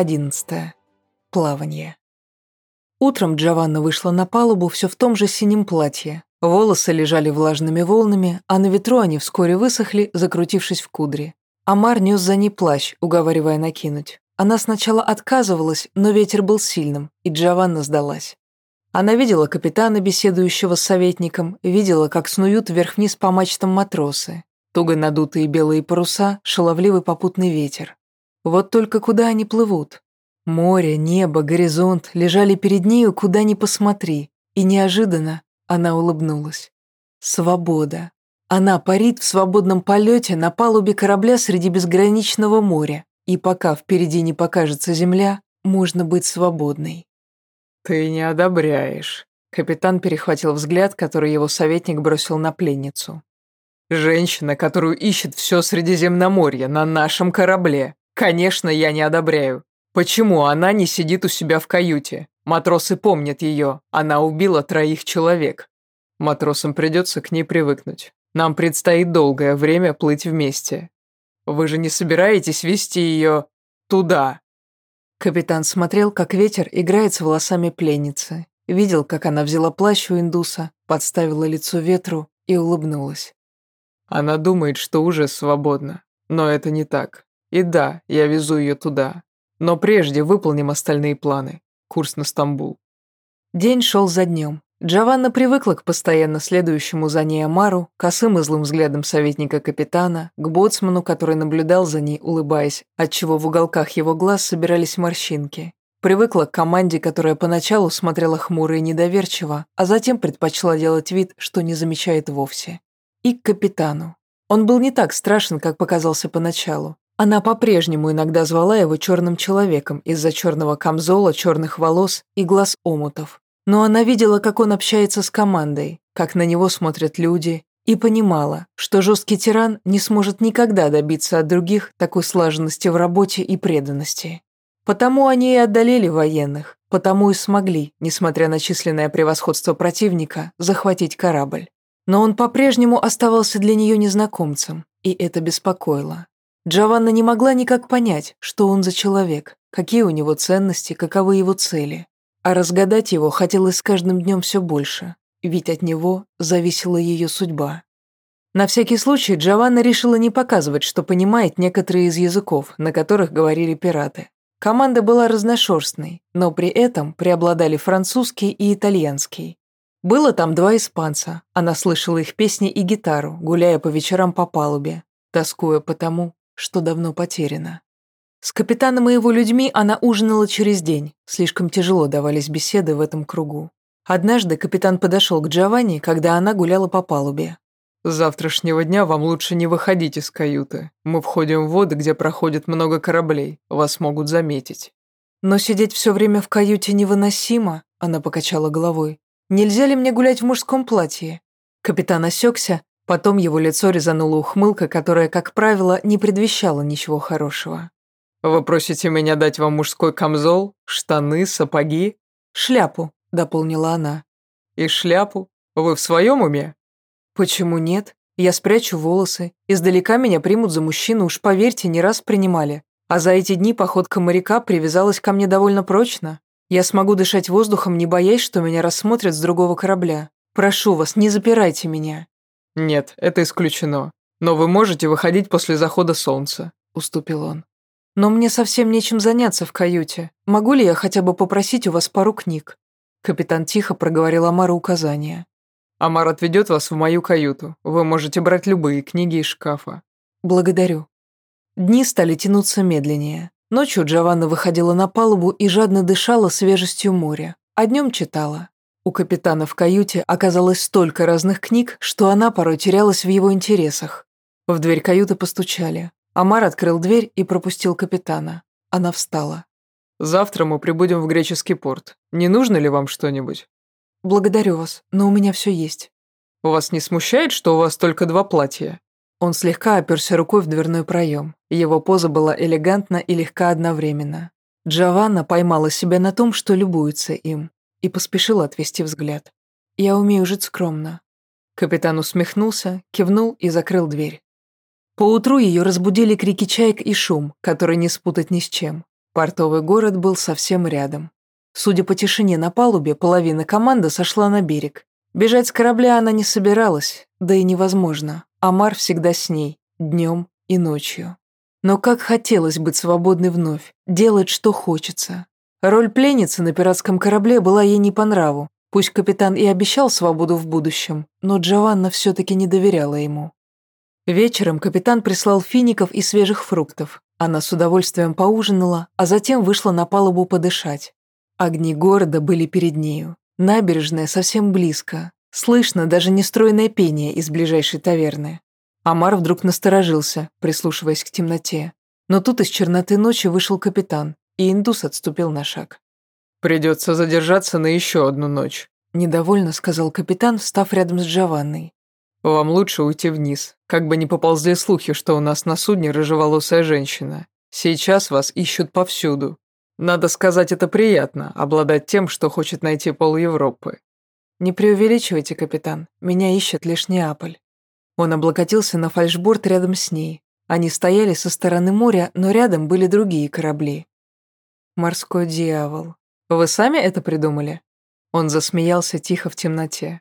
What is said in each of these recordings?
11. Плавание. Утром Джованна вышла на палубу все в том же синем платье. Волосы лежали влажными волнами, а на ветру они вскоре высохли, закрутившись в кудри. Амар нес за ней плащ, уговаривая накинуть. Она сначала отказывалась, но ветер был сильным, и Джованна сдалась. Она видела капитана, беседующего с советником, видела, как снуют вверх-вниз по мачтам матросы. Туго надутые белые паруса, шаловливый попутный ветер. Вот только куда они плывут? Море, небо, горизонт лежали перед нею, куда ни посмотри. И неожиданно она улыбнулась. Свобода. Она парит в свободном полете на палубе корабля среди безграничного моря. И пока впереди не покажется земля, можно быть свободной. «Ты не одобряешь», — капитан перехватил взгляд, который его советник бросил на пленницу. «Женщина, которую ищет все Средиземноморье на нашем корабле. Конечно, я не одобряю. Почему она не сидит у себя в каюте? Матросы помнят ее. Она убила троих человек. Матросам придется к ней привыкнуть. Нам предстоит долгое время плыть вместе. Вы же не собираетесь вести ее туда?» Капитан смотрел, как ветер играет с волосами пленницы. Видел, как она взяла плащ у индуса, подставила лицо ветру и улыбнулась. Она думает, что уже свободна. Но это не так. И да, я везу ее туда. Но прежде выполним остальные планы. Курс на Стамбул. День шел за днем. Джованна привыкла к постоянно следующему за ней Амару, косым и злым взглядом советника капитана, к боцману, который наблюдал за ней, улыбаясь, отчего в уголках его глаз собирались морщинки. Привыкла к команде, которая поначалу смотрела хмуро и недоверчиво, а затем предпочла делать вид, что не замечает вовсе. И к капитану. Он был не так страшен, как показался поначалу. Она по-прежнему иногда звала его черным человеком из-за черного камзола, черных волос и глаз омутов. Но она видела, как он общается с командой, как на него смотрят люди, и понимала, что жесткий тиран не сможет никогда добиться от других такой слаженности в работе и преданности. Потому они и отдалили военных, потому и смогли, несмотря на численное превосходство противника, захватить корабль. Но он по-прежнему оставался для нее незнакомцем, и это беспокоило. Джованна не могла никак понять, что он за человек, какие у него ценности, каковы его цели. А разгадать его хотелось с каждым днем все больше, ведь от него зависела ее судьба. На всякий случай Джованна решила не показывать, что понимает некоторые из языков, на которых говорили пираты. Команда была разношерстной, но при этом преобладали французский и итальянский. Было там два испанца, она слышала их песни и гитару, гуляя по вечерам по палубе, тоскуя по тому, что давно потеряно. С капитаном и его людьми она ужинала через день, слишком тяжело давались беседы в этом кругу. Однажды капитан подошел к Джованни, когда она гуляла по палубе. «С завтрашнего дня вам лучше не выходить из каюты. Мы входим в воды, где проходит много кораблей. Вас могут заметить». «Но сидеть все время в каюте невыносимо», — она покачала головой. «Нельзя ли мне гулять в мужском платье?» Капитан осекся, потом его лицо резанула ухмылка, которая, как правило, не предвещала ничего хорошего. «Вы просите меня дать вам мужской камзол, штаны, сапоги?» «Шляпу», — дополнила она. «И шляпу? Вы в своем уме?» «Почему нет? Я спрячу волосы. Издалека меня примут за мужчину, уж поверьте, не раз принимали. А за эти дни походка моряка привязалась ко мне довольно прочно. Я смогу дышать воздухом, не боясь, что меня рассмотрят с другого корабля. Прошу вас, не запирайте меня». «Нет, это исключено. Но вы можете выходить после захода солнца», — уступил он. Но мне совсем нечем заняться в каюте. Могу ли я хотя бы попросить у вас пару книг?» Капитан тихо проговорил Амару указания. «Амар отведет вас в мою каюту. Вы можете брать любые книги из шкафа». «Благодарю». Дни стали тянуться медленнее. Ночью Джованна выходила на палубу и жадно дышала свежестью моря, а днем читала. У капитана в каюте оказалось столько разных книг, что она порой терялась в его интересах. В дверь каюты постучали. Амар открыл дверь и пропустил капитана. Она встала. «Завтра мы прибудем в греческий порт. Не нужно ли вам что-нибудь?» «Благодарю вас, но у меня все есть». «Вас не смущает, что у вас только два платья?» Он слегка оперся рукой в дверной проем. Его поза была элегантна и легка одновременно. Джованна поймала себя на том, что любуется им, и поспешила отвести взгляд. «Я умею жить скромно». Капитан усмехнулся, кивнул и закрыл дверь. Поутру ее разбудили крики чаек и шум, который не спутать ни с чем. Портовый город был совсем рядом. Судя по тишине на палубе, половина команды сошла на берег. Бежать с корабля она не собиралась, да и невозможно. Амар всегда с ней, днем и ночью. Но как хотелось быть свободной вновь, делать, что хочется. Роль пленницы на пиратском корабле была ей не по нраву. Пусть капитан и обещал свободу в будущем, но Джованна все-таки не доверяла ему. Вечером капитан прислал фиников и свежих фруктов. Она с удовольствием поужинала, а затем вышла на палубу подышать. Огни города были перед нею. Набережная совсем близко. Слышно даже нестройное пение из ближайшей таверны. Амар вдруг насторожился, прислушиваясь к темноте. Но тут из черноты ночи вышел капитан, и индус отступил на шаг. «Придется задержаться на еще одну ночь», – недовольно сказал капитан, встав рядом с Джованной. «Вам лучше уйти вниз, как бы не поползли слухи, что у нас на судне рыжеволосая женщина. Сейчас вас ищут повсюду. Надо сказать, это приятно, обладать тем, что хочет найти пол Европы. Не преувеличивайте, капитан, меня ищет лишь Неаполь. Он облокотился на фальшборд рядом с ней. Они стояли со стороны моря, но рядом были другие корабли. Морской дьявол. Вы сами это придумали? Он засмеялся тихо в темноте.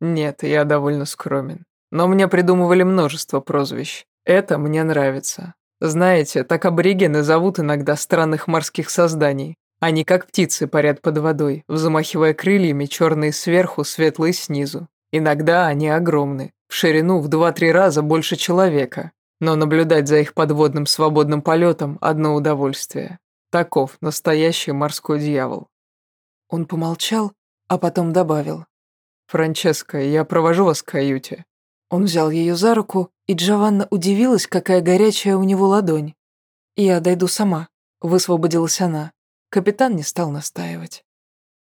Нет, я довольно скромен. Но мне придумывали множество прозвищ. Это мне нравится. Знаете, так аборигены зовут иногда странных морских созданий. Они как птицы парят под водой, взмахивая крыльями, черные сверху, светлые снизу. Иногда они огромны, в ширину в два-три раза больше человека. Но наблюдать за их подводным свободным полетом – одно удовольствие. Таков настоящий морской дьявол. Он помолчал, а потом добавил. «Франческа, я провожу вас к каюте». Он взял ее за руку, и Джованна удивилась, какая горячая у него ладонь. «Я дойду сама», — высвободилась она. Капитан не стал настаивать.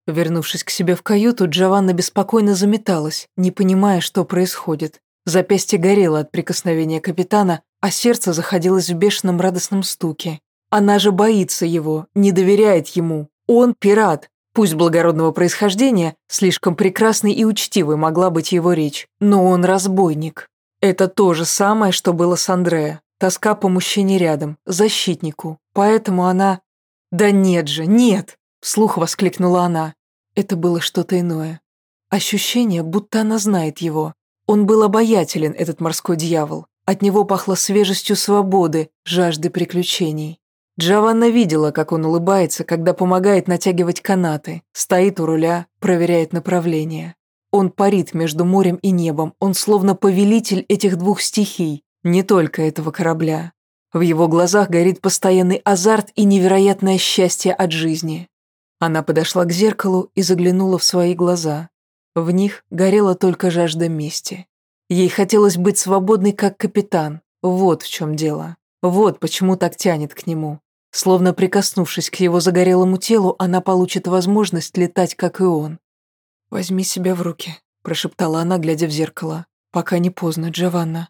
Вернувшись к себе в каюту, Джованна беспокойно заметалась, не понимая, что происходит. Запястье горело от прикосновения капитана, а сердце заходилось в бешеном радостном стуке. Она же боится его, не доверяет ему. Он пират, Пусть благородного происхождения, слишком прекрасной и учтивой могла быть его речь, но он разбойник. Это то же самое, что было с Андреа. Тоска по мужчине рядом, защитнику. Поэтому она... «Да нет же, нет!» – вслух воскликнула она. Это было что-то иное. Ощущение, будто она знает его. Он был обаятелен, этот морской дьявол. От него пахло свежестью свободы, жажды приключений. Джованна видела, как он улыбается, когда помогает натягивать канаты, стоит у руля, проверяет направление. Он парит между морем и небом, он словно повелитель этих двух стихий, не только этого корабля. В его глазах горит постоянный азарт и невероятное счастье от жизни. Она подошла к зеркалу и заглянула в свои глаза. В них горела только жажда мести. Ей хотелось быть свободной, как капитан. Вот в чем дело. Вот почему так тянет к нему. Словно прикоснувшись к его загорелому телу, она получит возможность летать, как и он. «Возьми себя в руки», – прошептала она, глядя в зеркало. «Пока не поздно, Джованна».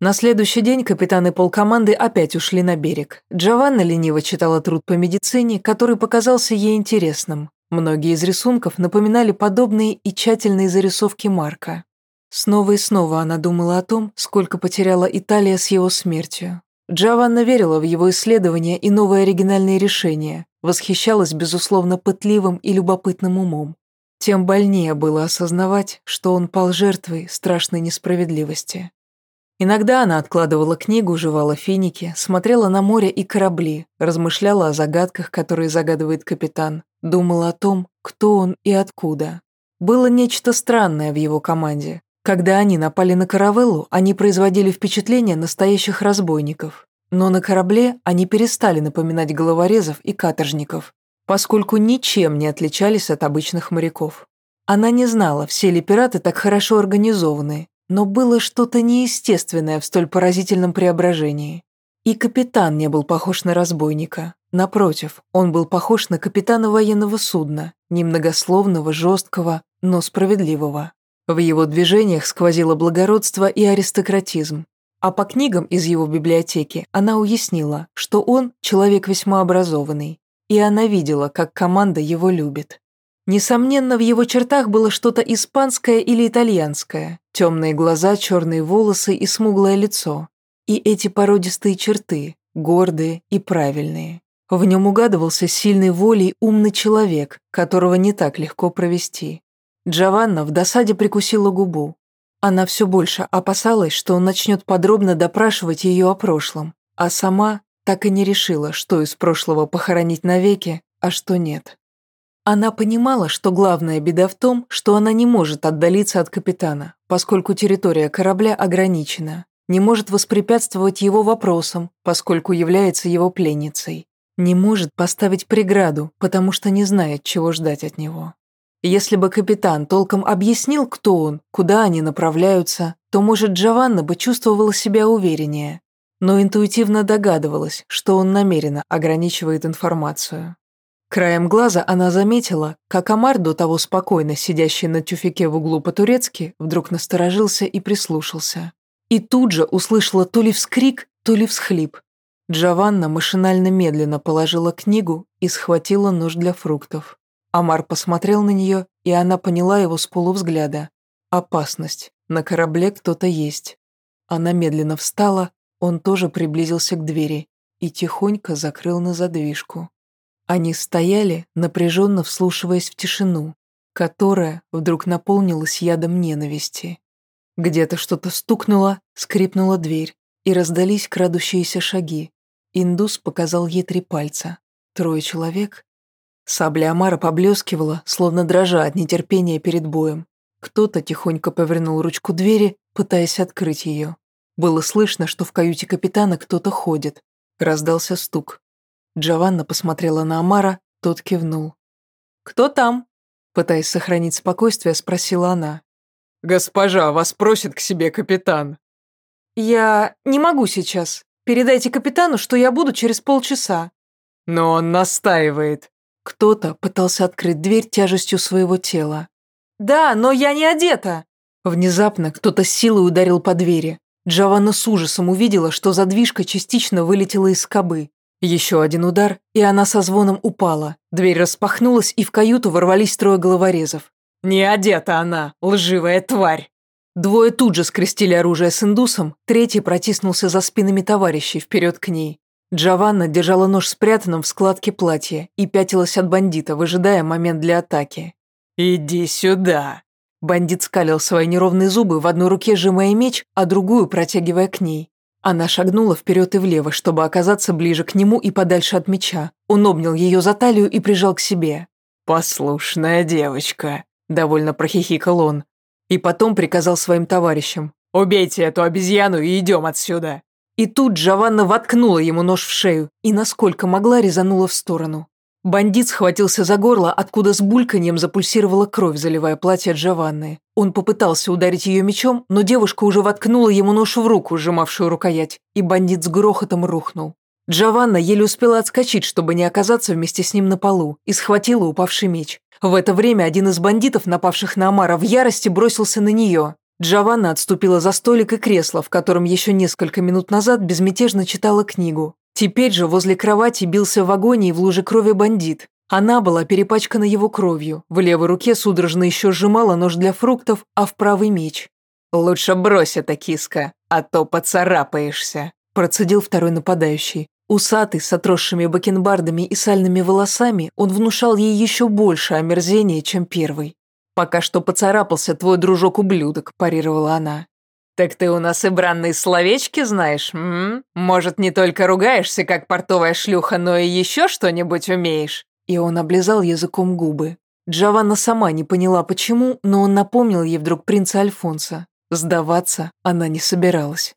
На следующий день капитаны полкоманды опять ушли на берег. Джованна лениво читала труд по медицине, который показался ей интересным. Многие из рисунков напоминали подобные и тщательные зарисовки Марка. Снова и снова она думала о том, сколько потеряла Италия с его смертью. Джованна верила в его исследования и новые оригинальные решения, восхищалась, безусловно, пытливым и любопытным умом. Тем больнее было осознавать, что он пал жертвой страшной несправедливости. Иногда она откладывала книгу, жевала финики, смотрела на море и корабли, размышляла о загадках, которые загадывает капитан, думала о том, кто он и откуда. Было нечто странное в его команде, когда они напали на каравеллу, они производили впечатление настоящих разбойников. Но на корабле они перестали напоминать головорезов и каторжников, поскольку ничем не отличались от обычных моряков. Она не знала, все ли пираты так хорошо организованы, но было что-то неестественное в столь поразительном преображении. И капитан не был похож на разбойника. Напротив, он был похож на капитана военного судна, немногословного, жесткого, но справедливого. В его движениях сквозило благородство и аристократизм. А по книгам из его библиотеки она уяснила, что он человек весьма образованный, и она видела, как команда его любит. Несомненно, в его чертах было что-то испанское или итальянское, темные глаза, черные волосы и смуглое лицо. И эти породистые черты, гордые и правильные. В нем угадывался сильный волей умный человек, которого не так легко провести. Джованна в досаде прикусила губу. Она все больше опасалась, что он начнет подробно допрашивать ее о прошлом, а сама так и не решила, что из прошлого похоронить навеки, а что нет. Она понимала, что главная беда в том, что она не может отдалиться от капитана, поскольку территория корабля ограничена, не может воспрепятствовать его вопросам, поскольку является его пленницей, не может поставить преграду, потому что не знает, чего ждать от него. Если бы капитан толком объяснил, кто он, куда они направляются, то, может, Джованна бы чувствовала себя увереннее, но интуитивно догадывалась, что он намеренно ограничивает информацию. Краем глаза она заметила, как Амар, до того спокойно сидящий на тюфике в углу по-турецки, вдруг насторожился и прислушался. И тут же услышала то ли вскрик, то ли всхлип. Джованна машинально медленно положила книгу и схватила нож для фруктов. Амар посмотрел на нее, и она поняла его с полувзгляда. Опасность. На корабле кто-то есть. Она медленно встала, он тоже приблизился к двери и тихонько закрыл на задвижку. Они стояли, напряженно вслушиваясь в тишину, которая вдруг наполнилась ядом ненависти. Где-то что-то стукнуло, скрипнула дверь, и раздались крадущиеся шаги. Индус показал ей три пальца. Трое человек Сабля Амара поблескивала, словно дрожа от нетерпения перед боем. Кто-то тихонько повернул ручку двери, пытаясь открыть ее. Было слышно, что в каюте капитана кто-то ходит. Раздался стук. Джованна посмотрела на Амара, тот кивнул. «Кто там?» Пытаясь сохранить спокойствие, спросила она. «Госпожа, вас просит к себе капитан». «Я не могу сейчас. Передайте капитану, что я буду через полчаса». «Но он настаивает». Кто-то пытался открыть дверь тяжестью своего тела. «Да, но я не одета!» Внезапно кто-то силой ударил по двери. Джованна с ужасом увидела, что задвижка частично вылетела из скобы. Еще один удар, и она со звоном упала. Дверь распахнулась, и в каюту ворвались трое головорезов. «Не одета она, лживая тварь!» Двое тут же скрестили оружие с индусом, третий протиснулся за спинами товарищей вперед к ней. Джованна держала нож спрятанным в складке платья и пятилась от бандита, выжидая момент для атаки. «Иди сюда!» Бандит скалил свои неровные зубы, в одной руке сжимая меч, а другую протягивая к ней. Она шагнула вперед и влево, чтобы оказаться ближе к нему и подальше от меча. Он обнял ее за талию и прижал к себе. «Послушная девочка», – довольно прохихикал он. И потом приказал своим товарищам. «Убейте эту обезьяну и идем отсюда». И тут Джованна воткнула ему нож в шею и, насколько могла, резанула в сторону. Бандит схватился за горло, откуда с бульканьем запульсировала кровь, заливая платье Джованны. Он попытался ударить ее мечом, но девушка уже воткнула ему нож в руку, сжимавшую рукоять, и бандит с грохотом рухнул. Джованна еле успела отскочить, чтобы не оказаться вместе с ним на полу, и схватила упавший меч. В это время один из бандитов, напавших на Амара, в ярости бросился на нее. Джованна отступила за столик и кресло, в котором еще несколько минут назад безмятежно читала книгу. Теперь же возле кровати бился в агонии в луже крови бандит. Она была перепачкана его кровью, в левой руке судорожно еще сжимала нож для фруктов, а в правый меч. «Лучше брось это, киска, а то поцарапаешься», процедил второй нападающий. Усатый, с отросшими бакенбардами и сальными волосами, он внушал ей еще больше омерзения, чем первый. «Пока что поцарапался твой дружок-ублюдок», – парировала она. «Так ты у нас и бранные словечки знаешь, м? Может, не только ругаешься, как портовая шлюха, но и еще что-нибудь умеешь?» И он облизал языком губы. Джованна сама не поняла, почему, но он напомнил ей вдруг принца Альфонса. Сдаваться она не собиралась.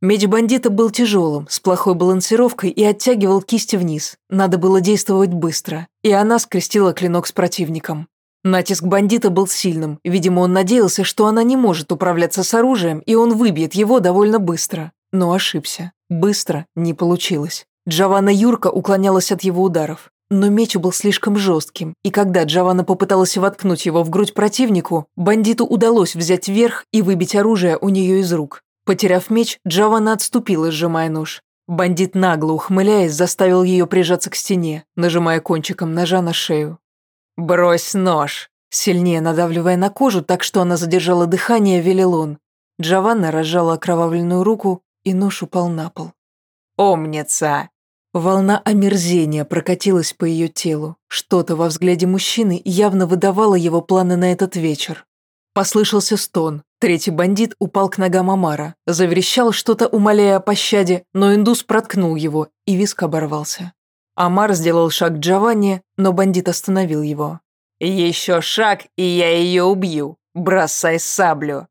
Меч бандита был тяжелым, с плохой балансировкой и оттягивал кисти вниз. Надо было действовать быстро. И она скрестила клинок с противником. Натиск бандита был сильным, видимо, он надеялся, что она не может управляться с оружием, и он выбьет его довольно быстро. Но ошибся. Быстро не получилось. Джованна Юрка уклонялась от его ударов. Но меч был слишком жестким, и когда Джованна попыталась воткнуть его в грудь противнику, бандиту удалось взять верх и выбить оружие у нее из рук. Потеряв меч, Джованна отступила, сжимая нож. Бандит нагло ухмыляясь заставил ее прижаться к стене, нажимая кончиком ножа на шею. «Брось нож!» Сильнее надавливая на кожу, так что она задержала дыхание, велел он. Джованна разжала окровавленную руку, и нож упал на пол. «Умница!» Волна омерзения прокатилась по ее телу. Что-то во взгляде мужчины явно выдавало его планы на этот вечер. Послышался стон. Третий бандит упал к ногам Амара, заверещал что-то, умоляя о пощаде, но индус проткнул его, и виск оборвался. Амар сделал шаг к Джованни, но бандит остановил его. «Еще шаг, и я ее убью. Бросай саблю».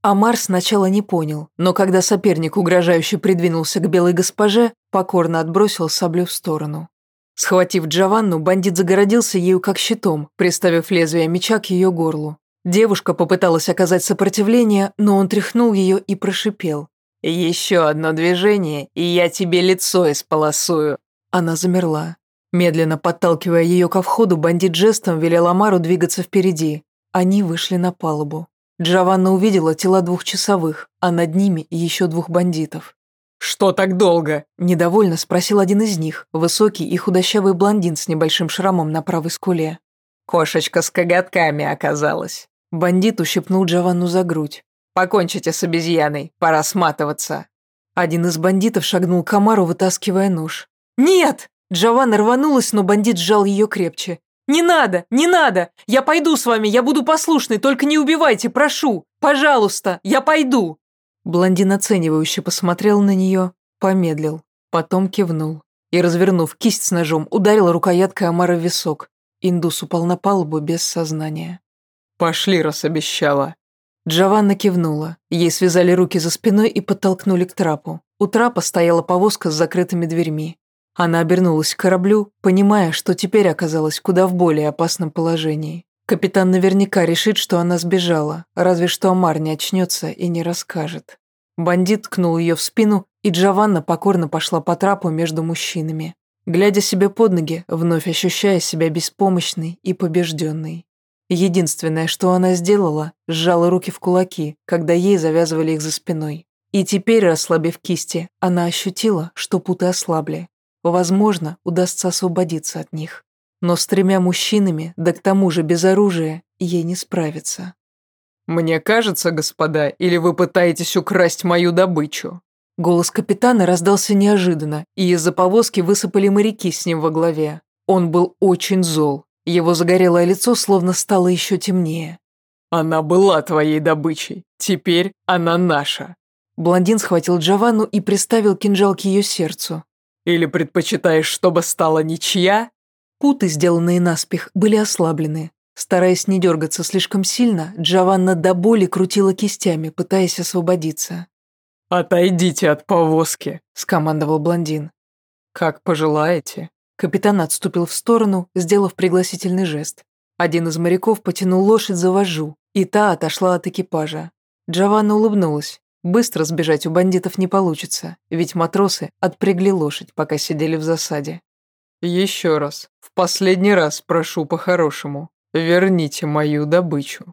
Амар сначала не понял, но когда соперник угрожающе придвинулся к белой госпоже, покорно отбросил саблю в сторону. Схватив Джованну, бандит загородился ею как щитом, приставив лезвие меча к ее горлу. Девушка попыталась оказать сопротивление, но он тряхнул ее и прошипел. «Еще одно движение, и я тебе лицо исполосую». Она замерла. Медленно подталкивая ее ко входу, бандит жестом велел Амару двигаться впереди. Они вышли на палубу. Джованна увидела тела двух часовых, а над ними еще двух бандитов. «Что так долго?» – недовольно спросил один из них, высокий и худощавый блондин с небольшим шрамом на правой скуле. «Кошечка с коготками оказалась». Бандит ущипнул Джованну за грудь. «Покончите с обезьяной, пора сматываться». Один из бандитов шагнул к Амару, вытаскивая нож. «Нет!» Джованна рванулась, но бандит сжал ее крепче. «Не надо! Не надо! Я пойду с вами, я буду послушной, только не убивайте, прошу! Пожалуйста, я пойду!» Блондин оценивающе посмотрел на нее, помедлил, потом кивнул и, развернув кисть с ножом, ударил рукояткой Амара в висок. Индус упал на палубу без сознания. «Пошли, раз обещала». Джованна кивнула. Ей связали руки за спиной и подтолкнули к трапу. У трапа стояла повозка с закрытыми дверьми. Она обернулась к кораблю, понимая, что теперь оказалась куда в более опасном положении. Капитан наверняка решит, что она сбежала, разве что Амар не очнется и не расскажет. Бандит ткнул ее в спину, и Джованна покорно пошла по трапу между мужчинами, глядя себе под ноги, вновь ощущая себя беспомощной и побежденной. Единственное, что она сделала, сжала руки в кулаки, когда ей завязывали их за спиной. И теперь, расслабив кисти, она ощутила, что путы ослабли. Возможно, удастся освободиться от них. Но с тремя мужчинами, да к тому же без оружия, ей не справиться. «Мне кажется, господа, или вы пытаетесь украсть мою добычу?» Голос капитана раздался неожиданно, и из-за повозки высыпали моряки с ним во главе. Он был очень зол, его загорелое лицо словно стало еще темнее. «Она была твоей добычей. Теперь она наша». Блондин схватил Джованну и приставил кинжал к ее сердцу. «Или предпочитаешь, чтобы стала ничья?» Путы, сделанные наспех, были ослаблены. Стараясь не дергаться слишком сильно, Джованна до боли крутила кистями, пытаясь освободиться. «Отойдите от повозки», – скомандовал блондин. «Как пожелаете», Капитан отступил в сторону, сделав пригласительный жест. Один из моряков потянул лошадь за вожжу, и та отошла от экипажа. Джованна улыбнулась. Быстро сбежать у бандитов не получится, ведь матросы отпрягли лошадь, пока сидели в засаде. «Еще раз, в последний раз прошу по-хорошему, верните мою добычу».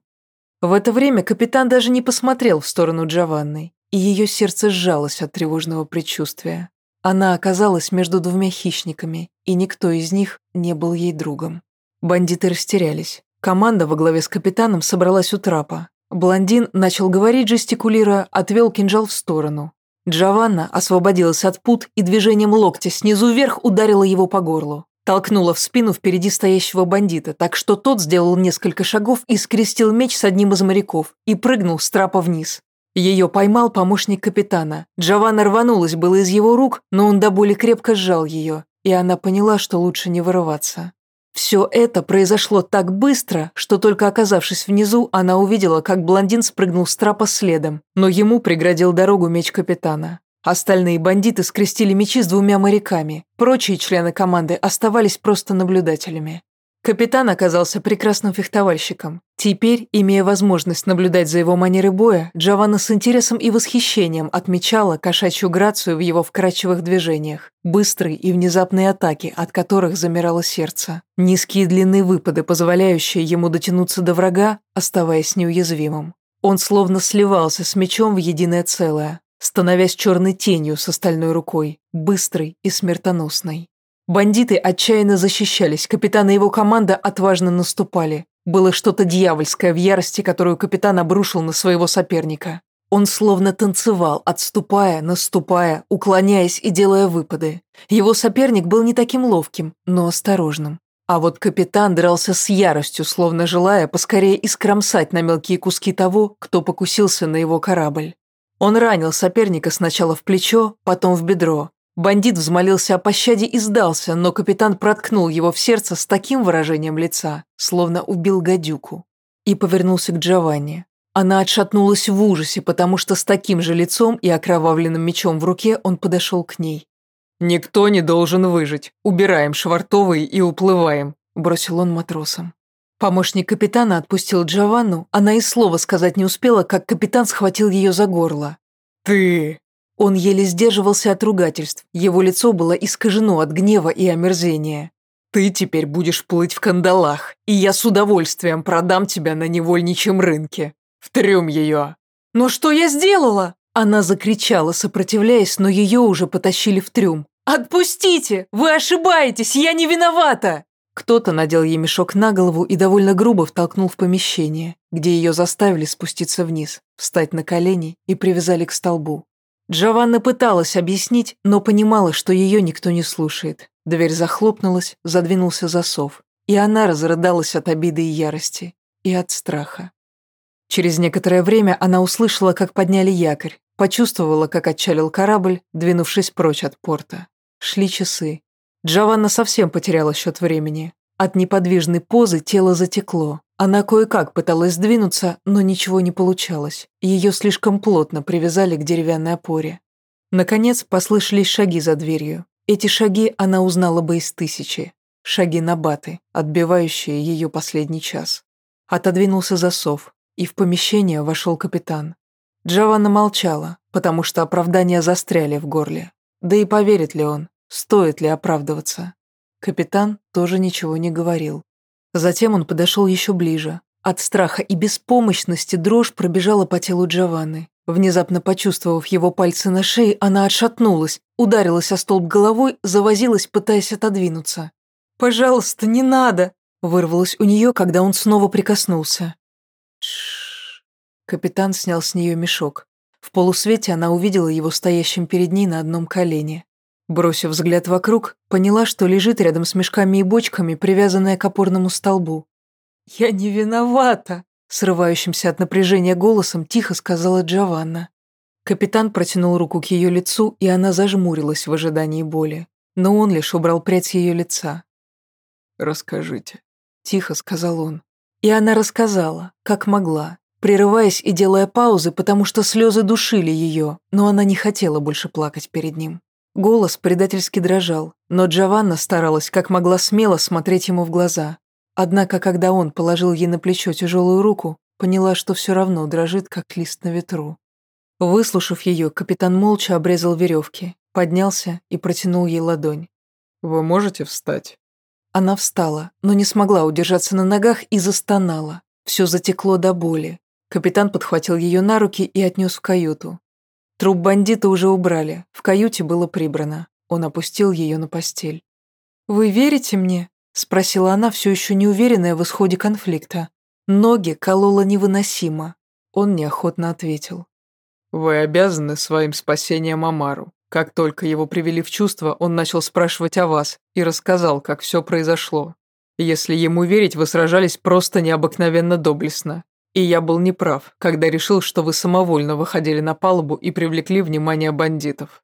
В это время капитан даже не посмотрел в сторону Джованны, и ее сердце сжалось от тревожного предчувствия. Она оказалась между двумя хищниками, и никто из них не был ей другом. Бандиты растерялись. Команда во главе с капитаном собралась у трапа. Блондин начал говорить, жестикулируя, отвел кинжал в сторону. Джованна освободилась от пут и движением локтя снизу вверх ударила его по горлу. Толкнула в спину впереди стоящего бандита, так что тот сделал несколько шагов и скрестил меч с одним из моряков и прыгнул с трапа вниз. Ее поймал помощник капитана. Джованна рванулась было из его рук, но он до боли крепко сжал ее, и она поняла, что лучше не вырываться. Все это произошло так быстро, что только оказавшись внизу, она увидела, как блондин спрыгнул с трапа следом, но ему преградил дорогу меч капитана. Остальные бандиты скрестили мечи с двумя моряками, прочие члены команды оставались просто наблюдателями. Капитан оказался прекрасным фехтовальщиком. Теперь, имея возможность наблюдать за его манерой боя, Джованна с интересом и восхищением отмечала кошачью грацию в его вкрадчивых движениях, быстрые и внезапные атаки, от которых замирало сердце, низкие длинные выпады, позволяющие ему дотянуться до врага, оставаясь неуязвимым. Он словно сливался с мечом в единое целое, становясь черной тенью с остальной рукой, быстрой и смертоносной. Бандиты отчаянно защищались, капитан и его команда отважно наступали. Было что-то дьявольское в ярости, которую капитан обрушил на своего соперника. Он словно танцевал, отступая, наступая, уклоняясь и делая выпады. Его соперник был не таким ловким, но осторожным. А вот капитан дрался с яростью, словно желая поскорее искромсать на мелкие куски того, кто покусился на его корабль. Он ранил соперника сначала в плечо, потом в бедро. Бандит взмолился о пощаде и сдался, но капитан проткнул его в сердце с таким выражением лица, словно убил гадюку. И повернулся к Джованни. Она отшатнулась в ужасе, потому что с таким же лицом и окровавленным мечом в руке он подошел к ней. «Никто не должен выжить. Убираем швартовые и уплываем», – бросил он матросам. Помощник капитана отпустил Джованну, она и слова сказать не успела, как капитан схватил ее за горло. «Ты...» Он еле сдерживался от ругательств, его лицо было искажено от гнева и омерзения. «Ты теперь будешь плыть в кандалах, и я с удовольствием продам тебя на невольничьем рынке. В трюм ее!» «Но что я сделала?» Она закричала, сопротивляясь, но ее уже потащили в трюм. «Отпустите! Вы ошибаетесь! Я не виновата!» Кто-то надел ей мешок на голову и довольно грубо втолкнул в помещение, где ее заставили спуститься вниз, встать на колени и привязали к столбу. Джованна пыталась объяснить, но понимала, что ее никто не слушает. Дверь захлопнулась, задвинулся засов, и она разрыдалась от обиды и ярости, и от страха. Через некоторое время она услышала, как подняли якорь, почувствовала, как отчалил корабль, двинувшись прочь от порта. Шли часы, Джованна совсем потеряла счет времени. От неподвижной позы тело затекло. Она кое-как пыталась сдвинуться, но ничего не получалось. Ее слишком плотно привязали к деревянной опоре. Наконец послышались шаги за дверью. Эти шаги она узнала бы из тысячи. Шаги Набаты, отбивающие ее последний час. Отодвинулся засов, и в помещение вошел капитан. Джованна молчала, потому что оправдания застряли в горле. Да и поверит ли он, Стоит ли оправдываться? Капитан тоже ничего не говорил. Затем он подошел еще ближе. От страха и беспомощности дрожь пробежала по телу Джованны. Внезапно почувствовав его пальцы на шее, она отшатнулась, ударилась о столб головой, завозилась, пытаясь отодвинуться. «Пожалуйста, не надо!» вырвалось у нее, когда он снова прикоснулся. Тш. Капитан снял с нее мешок. В полусвете она увидела его стоящим перед ней на одном колене. Бросив взгляд вокруг, поняла, что лежит рядом с мешками и бочками, привязанная к опорному столбу. «Я не виновата!» Срывающимся от напряжения голосом тихо сказала Джованна. Капитан протянул руку к ее лицу, и она зажмурилась в ожидании боли. Но он лишь убрал прядь ее лица. «Расскажите», — тихо сказал он. И она рассказала, как могла, прерываясь и делая паузы, потому что слезы душили ее, но она не хотела больше плакать перед ним. Голос предательски дрожал, но Джованна старалась как могла смело смотреть ему в глаза. Однако, когда он положил ей на плечо тяжелую руку, поняла, что все равно дрожит, как лист на ветру. Выслушав ее, капитан молча обрезал веревки, поднялся и протянул ей ладонь. «Вы можете встать?» Она встала, но не смогла удержаться на ногах и застонала. Все затекло до боли. Капитан подхватил ее на руки и отнес в каюту. Труп бандита уже убрали, в каюте было прибрано. Он опустил ее на постель. «Вы верите мне?» – спросила она, все еще не уверенная в исходе конфликта. Ноги колола невыносимо. Он неохотно ответил. «Вы обязаны своим спасением Амару. Как только его привели в чувство, он начал спрашивать о вас и рассказал, как все произошло. Если ему верить, вы сражались просто необыкновенно доблестно. И я был неправ, когда решил, что вы самовольно выходили на палубу и привлекли внимание бандитов.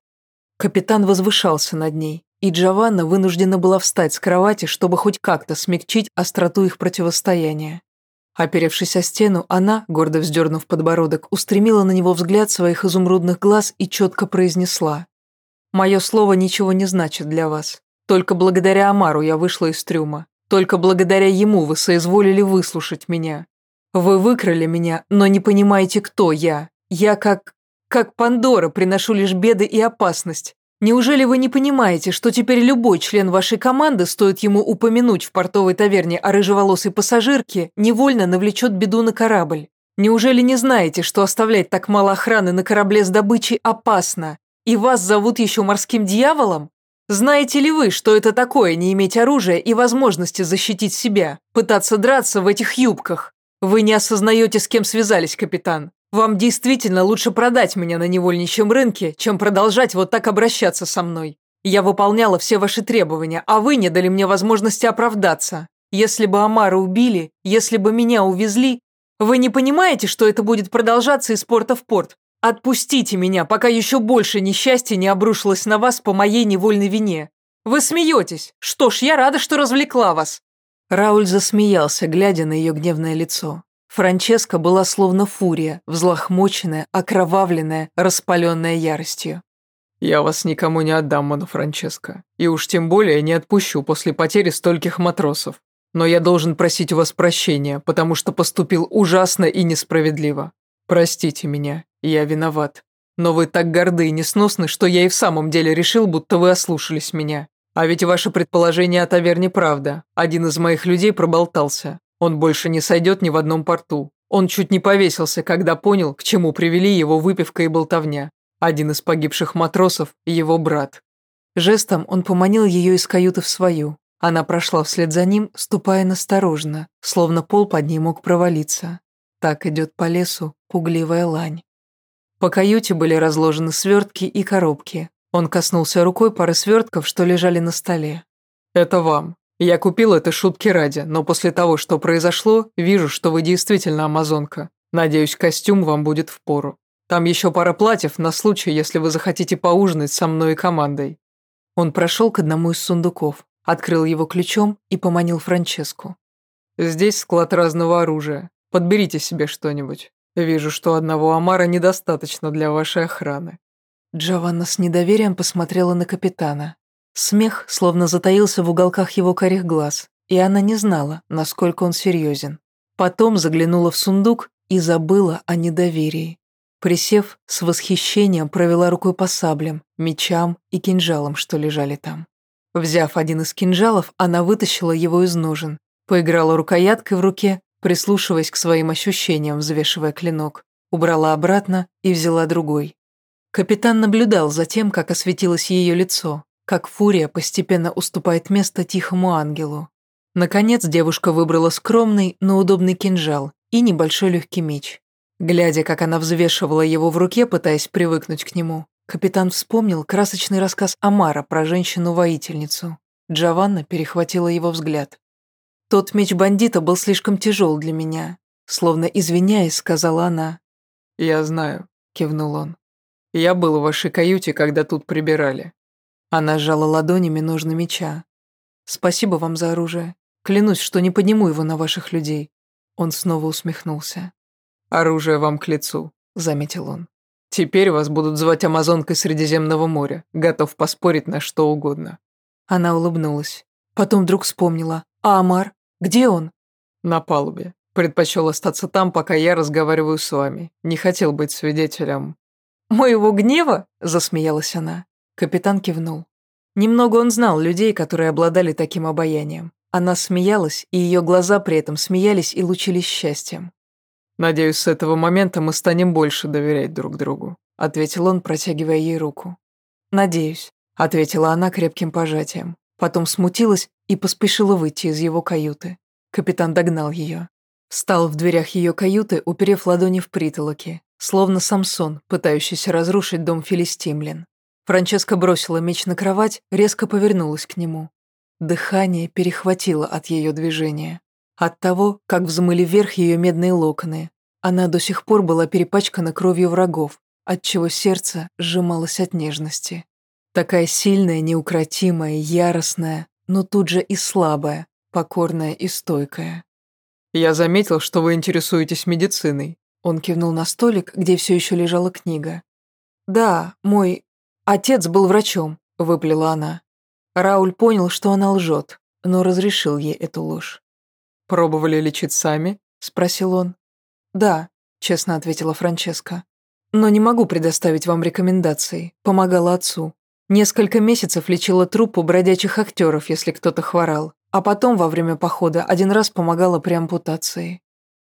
Капитан возвышался над ней, и Джованна вынуждена была встать с кровати, чтобы хоть как-то смягчить остроту их противостояния. Оперевшись о стену, она, гордо вздернув подбородок, устремила на него взгляд своих изумрудных глаз и четко произнесла. «Мое слово ничего не значит для вас. Только благодаря Амару я вышла из трюма. Только благодаря ему вы соизволили выслушать меня. Вы выкрали меня, но не понимаете, кто я. Я как... как Пандора приношу лишь беды и опасность. Неужели вы не понимаете, что теперь любой член вашей команды, стоит ему упомянуть в портовой таверне о рыжеволосой пассажирке, невольно навлечет беду на корабль? Неужели не знаете, что оставлять так мало охраны на корабле с добычей опасно? И вас зовут еще морским дьяволом? Знаете ли вы, что это такое не иметь оружия и возможности защитить себя, пытаться драться в этих юбках? Вы не осознаете, с кем связались, капитан. Вам действительно лучше продать меня на невольничьем рынке, чем продолжать вот так обращаться со мной. Я выполняла все ваши требования, а вы не дали мне возможности оправдаться. Если бы Амара убили, если бы меня увезли, вы не понимаете, что это будет продолжаться из порта в порт? Отпустите меня, пока еще больше несчастья не обрушилось на вас по моей невольной вине. Вы смеетесь. Что ж, я рада, что развлекла вас». Рауль засмеялся, глядя на ее гневное лицо. Франческа была словно фурия, взлохмоченная, окровавленная, распаленная яростью. «Я вас никому не отдам, Мона Франческо, и уж тем более не отпущу после потери стольких матросов. Но я должен просить у вас прощения, потому что поступил ужасно и несправедливо. Простите меня, я виноват. Но вы так горды и несносны, что я и в самом деле решил, будто вы ослушались меня. А ведь ваше предположение о таверне правда. Один из моих людей проболтался. Он больше не сойдет ни в одном порту. Он чуть не повесился, когда понял, к чему привели его выпивка и болтовня. Один из погибших матросов – его брат. Жестом он поманил ее из каюты в свою, она прошла вслед за ним, ступая настороженно, словно пол под ней мог провалиться. Так идет по лесу пугливая лань. По каюте были разложены свертки и коробки. Он коснулся рукой пары свертков, что лежали на столе. «Это вам. Я купил это шутки ради, но после того, что произошло, вижу, что вы действительно амазонка. Надеюсь, костюм вам будет впору. Там еще пара платьев на случай, если вы захотите поужинать со мной и командой». Он прошел к одному из сундуков, Открыл его ключом и поманил Франческу. «Здесь склад разного оружия. Подберите себе что-нибудь. Вижу, что одного Амара недостаточно для вашей охраны». Джованна с недоверием посмотрела на капитана. Смех словно затаился в уголках его корих глаз, и она не знала, насколько он серьезен. Потом заглянула в сундук и забыла о недоверии. Присев, с восхищением провела рукой по саблям, мечам и кинжалам, что лежали там. Взяв один из кинжалов, она вытащила его из ножен, поиграла рукояткой в руке, прислушиваясь к своим ощущениям, взвешивая клинок, убрала обратно и взяла другой. Капитан наблюдал за тем, как осветилось ее лицо, как фурия постепенно уступает место тихому ангелу. Наконец девушка выбрала скромный, но удобный кинжал и небольшой легкий меч. Глядя, как она взвешивала его в руке, пытаясь привыкнуть к нему, Капитан вспомнил красочный рассказ Амара про женщину-воительницу. Джованна перехватила его взгляд. «Тот меч бандита был слишком тяжел для меня», словно извиняясь, сказала она. «Я знаю», — кивнул он. «Я был в вашей каюте, когда тут прибирали». Она сжала ладонями ножны меча. «Спасибо вам за оружие. Клянусь, что не подниму его на ваших людей». Он снова усмехнулся. «Оружие вам к лицу», — заметил он. Теперь вас будут звать Амазонкой Средиземного моря. Готов поспорить на что угодно». Она улыбнулась. Потом вдруг вспомнила. «А Амар? Где он?» «На палубе. Предпочел остаться там, пока я разговариваю с вами. Не хотел быть свидетелем». «Моего гнева?» – засмеялась она. Капитан кивнул. Немного он знал людей, которые обладали таким обаянием. Она смеялась, и ее глаза при этом смеялись и лучились счастьем. «Надеюсь, с этого момента мы станем больше доверять друг другу», ответил он, протягивая ей руку. «Надеюсь», ответила она крепким пожатием. Потом смутилась и поспешила выйти из его каюты. Капитан догнал ее. Встал в дверях ее каюты, уперев ладони в притолоки, словно Самсон, пытающийся разрушить дом филистимлян. Франческа бросила меч на кровать, резко повернулась к нему. Дыхание перехватило от ее движения. От того, как взмыли вверх ее медные локоны. Она до сих пор была перепачкана кровью врагов, отчего сердце сжималось от нежности. Такая сильная, неукротимая, яростная, но тут же и слабая, покорная и стойкая. «Я заметил, что вы интересуетесь медициной». Он кивнул на столик, где все еще лежала книга. «Да, мой отец был врачом», — выплела она. Рауль понял, что она лжет, но разрешил ей эту ложь. «Пробовали лечить сами?» – спросил он. «Да», – честно ответила Франческа. «Но не могу предоставить вам рекомендаций. Помогала отцу. Несколько месяцев лечила труппу бродячих актеров, если кто-то хворал. А потом, во время похода, один раз помогала при ампутации».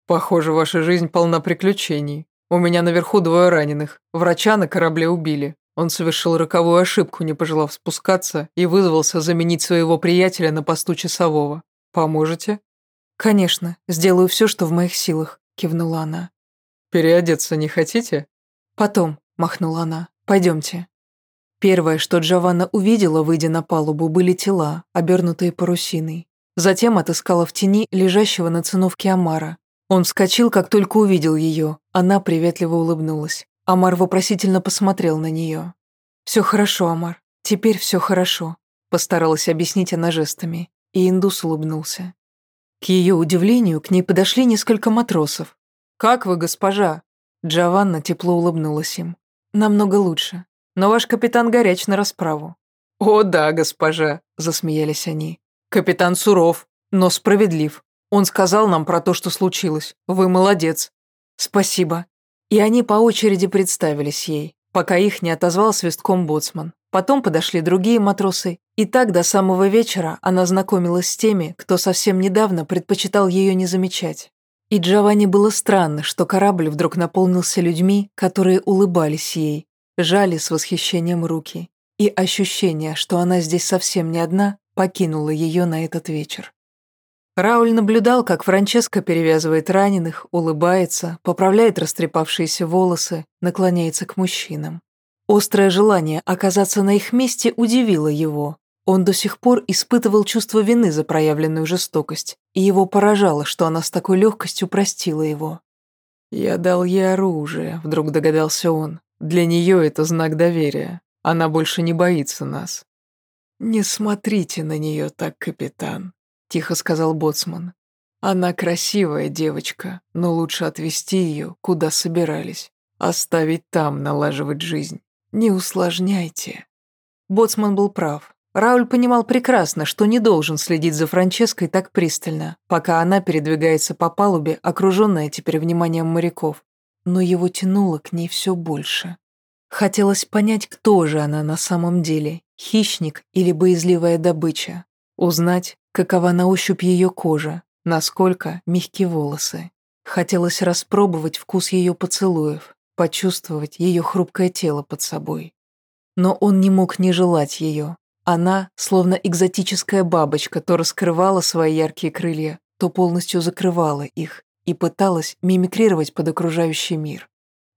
«Похоже, ваша жизнь полна приключений. У меня наверху двое раненых. Врача на корабле убили. Он совершил роковую ошибку, не пожелав спускаться, и вызвался заменить своего приятеля на посту часового. Поможете?» «Конечно, сделаю все, что в моих силах», — кивнула она. «Переодеться не хотите?» «Потом», — махнула она, — «пойдемте». Первое, что Джованна увидела, выйдя на палубу, были тела, обернутые парусиной. Затем отыскала в тени лежащего на циновке Амара. Он вскочил, как только увидел ее. Она приветливо улыбнулась. Амар вопросительно посмотрел на нее. «Все хорошо, Амар. Теперь все хорошо», — постаралась объяснить она жестами. И индус улыбнулся. К ее удивлению, к ней подошли несколько матросов. «Как вы, госпожа?» Джованна тепло улыбнулась им. «Намного лучше но ваш капитан горяч на расправу». «О да, госпожа», — засмеялись они. «Капитан суров, но справедлив. Он сказал нам про то, что случилось. Вы молодец». «Спасибо». И они по очереди представились ей, пока их не отозвал свистком боцман. Потом подошли другие матросы, и так до самого вечера она знакомилась с теми, кто совсем недавно предпочитал ее не замечать. И Джованни было странно, что корабль вдруг наполнился людьми, которые улыбались ей, жали с восхищением руки, и ощущение, что она здесь совсем не одна, покинуло ее на этот вечер. Рауль наблюдал, как Франческа перевязывает раненых, улыбается, поправляет растрепавшиеся волосы, наклоняется к мужчинам. Острое желание оказаться на их месте удивило его. Он до сих пор испытывал чувство вины за проявленную жестокость, и его поражало, что она с такой легкостью простила его. «Я дал ей оружие», — вдруг догадался он. Для нее это знак доверия. Она больше не боится нас. «Не смотрите на нее так, капитан», — тихо сказал Боцман. «Она красивая девочка, но лучше отвезти ее, куда собирались. Оставить там налаживать жизнь. Не усложняйте». Боцман был прав. Рауль понимал прекрасно, что не должен следить за Франческой так пристально, пока она передвигается по палубе, окруженная теперь вниманием моряков но его тянуло к ней все больше. Хотелось понять, кто же она на самом деле, хищник или боязливая добыча. Узнать, какова на ощупь ее кожа, насколько мягкие волосы. Хотелось распробовать вкус ее поцелуев, почувствовать ее хрупкое тело под собой. Но он не мог не желать ее. Она, словно экзотическая бабочка, то раскрывала свои яркие крылья, то полностью закрывала их, и пыталась мимикрировать под окружающий мир.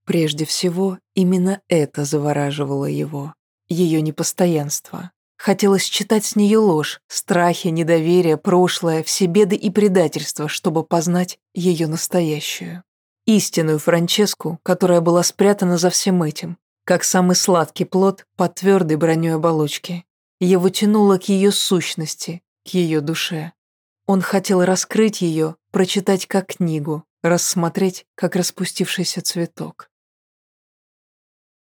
Прежде всего, именно это завораживало его, ее непостоянство. Хотелось читать с нее ложь, страхи, недоверие, прошлое, все беды и предательства, чтобы познать ее настоящую. Истинную Франческу, которая была спрятана за всем этим, как самый сладкий плод под твердой броней оболочки. Его тянуло к ее сущности, к ее душе. Он хотел раскрыть ее, прочитать как книгу, рассмотреть как распустившийся цветок.